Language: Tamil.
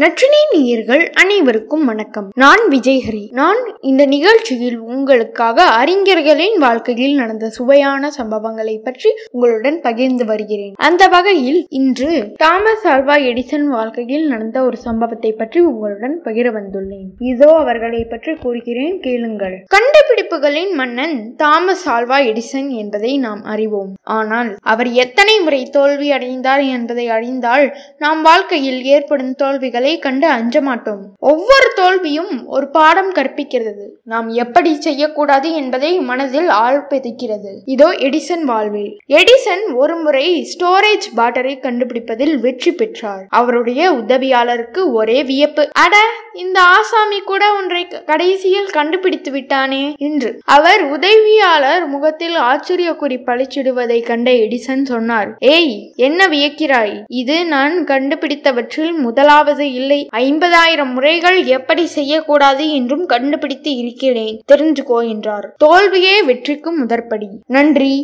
நற்றினை நேயர்கள் அனைவருக்கும் வணக்கம். நான் விஜய்ஹரி. நான் இந்த நிகழ்ச்சியில் உங்களுக்காக அறிஞர்களின் வாழ்க்கையில் நடந்த சுவையான சம்பவங்களை பற்றி உங்களுடன் பகிர்ந்து வருகிறேன். அந்த வகையில் இன்று தாமஸ் ஆல்வா எடிசன் வாழ்க்கையில் நடந்த ஒரு சம்பவத்தை பற்றி உங்களுடன் பகிர வந்துள்ளேன். இதோ அவர்களை பற்றி கூறுகிறேன் கேளுங்கள். கண்டுபிடிப்புகளின் மன்னன் தாமஸ் ஆல்வா எடிசன் என்பதை நாம் அறிவோம். ஆனால் அவர் எத்தனை முறை தோல்வி அடைந்தார் என்பதை அறிந்தால் நாம் வாழ்க்கையில் ஏற்படும் தோல்விகளை கண்டு அஞ்ச மாட்டோம். ஒவ்வொரு தோல்வியும் ஒரு பாடம் கற்பிக்கிறது. நாம் எப்படி செய்யக்கூடாது என்பதை மனதில் ஆழ்பெதுக்கிறது இதோ எடிசன் வாழ்வில். எடிசன் ஒரு முறை ஸ்டோரேஜ் பேட்டரி கண்டுபிடிப்பதில் வெற்றி பெற்றார். அவருடைய உதவியாளருக்கு ஒரே வியப்பு. அட இந்த ஆசாமி கூட ஒன்றை கடைசியில் கண்டுபிடித்து விட்டானே. என்று அவர் உதவியாளர் முகத்தில் ஆச்சரிய குறி பழிச்சிடுவதை கண்ட எடிசன் சொன்னார் ஏய் என்ன வியக்கிறாய்? இது நான் கண்டுபிடித்தவற்றில் முதலாவது இல்லை. ஐம்பதாயிரம் முறைகள் எப்படி செய்யக்கூடாது என்றும் கண்டுபிடித்து இருக்கிறேன். தெரிஞ்சுக்கோ என்றார். தோல்வியே வெற்றிக்கும் முதற்படி. நன்றி.